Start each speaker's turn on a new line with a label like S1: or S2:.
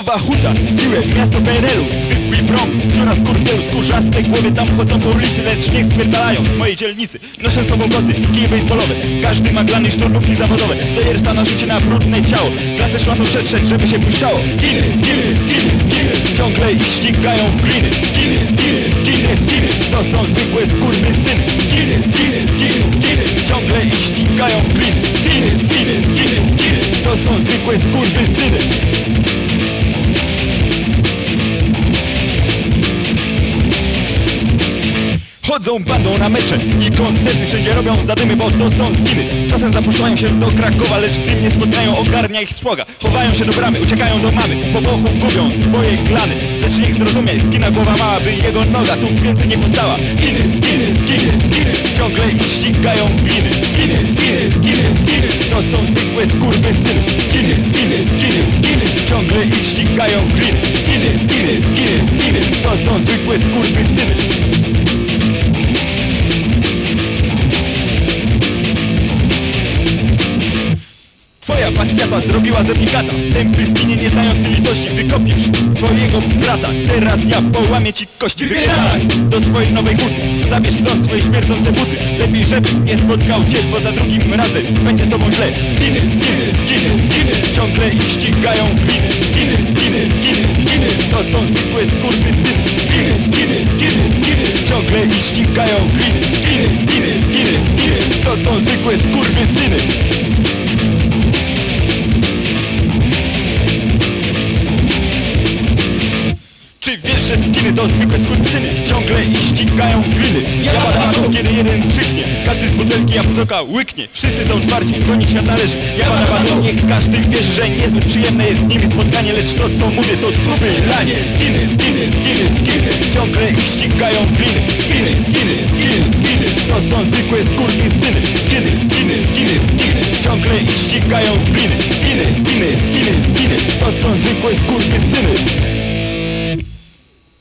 S1: Nowa Huta, Spiłem, miasto PRL-u Zwykły Bronx, dziura skurwielu Skórzaste głowy. Tam chodzą po ulicy Lecz niech spierdalają z mojej dzielnicy. Noszę z sobą kosy, kije baseballowe. Każdy ma glany szturmówki zawodowe Dojersa na życie na brudne ciało. Pracę szlafą przetrzeć, żeby się puszczało. Skiny, skiny, skiny, skiny Ciągle ich ścigają gliny. Skiny, skiny, skiny, skiny To są zwykłe skurwy syny Skiny, skiny, skiny, skiny Ciągle ich ścigają gliny. Skiny, skiny, skiny, skiny To są zwykłe skurwy syny Chodzą bandą na mecze i koncerty wszędzie robią zadymy, bo to są skiny Czasem zapuszczają się do Krakowa, lecz gdy mnie spotkają ogarnia ich trwoga. Chowają się do bramy, uciekają do mamy, po bochu gubią swoje glany Lecz niech zrozumie, skina głowa mała, by jego noga tu więcej nie postała Skiny, skiny, skiny, skiny, ciągle ich ścigają gliny. Skiny, skiny, skiny, skiny, to są zwykłe skurwy syny Skiny, skiny, skiny, skiny, ciągle ich ścigają gliny. Skiny, skiny, skiny, skiny, to są zwykłe skurwy Twoja facjata zrobiła zeplikata Tępy skinie nie znający litości Wykopiesz swojego brata. Teraz ja połamię ci kości Wypierdalaj do swojej nowej huty Zabierz stąd swoje śmierdzące buty. Lepiej żebym nie spotkał cię Bo za drugim razem będzie z tobą źle. Skiny, skiny, skiny, skiny Ciągle ich ścigają gliny. Skiny, skiny, skiny, skiny To są zwykłe skurwy syny Skiny, skiny, skiny, skiny Ciągle ich ścigają gliny. Skiny, skiny, skiny, skiny To są zwykłe skurwy syny Czy wiesz, że skiny to zwykłe skurwysyny? Ciągle ich ścigają gliny. Ja badam to, kiedy jeden krzyknie. Każdy z butelki jabłcoka łyknie. Wszyscy są twardzi, gonić świat należy. Ja badam to, niech każdy wie, że niezbyt przyjemne jest z nimi spotkanie. Lecz to, co mówię, to trupy lanie. Skiny, skiny, skiny, skiny. Ciągle ich ścigają gliny. Skiny, skiny, skiny, skiny. To są zwykłe skurwysyny. Skiny, skiny, skiny, skiny. Ciągle ich ścigają gliny. Skiny, skiny, skiny, skiny. To są zwykłe skurwysyny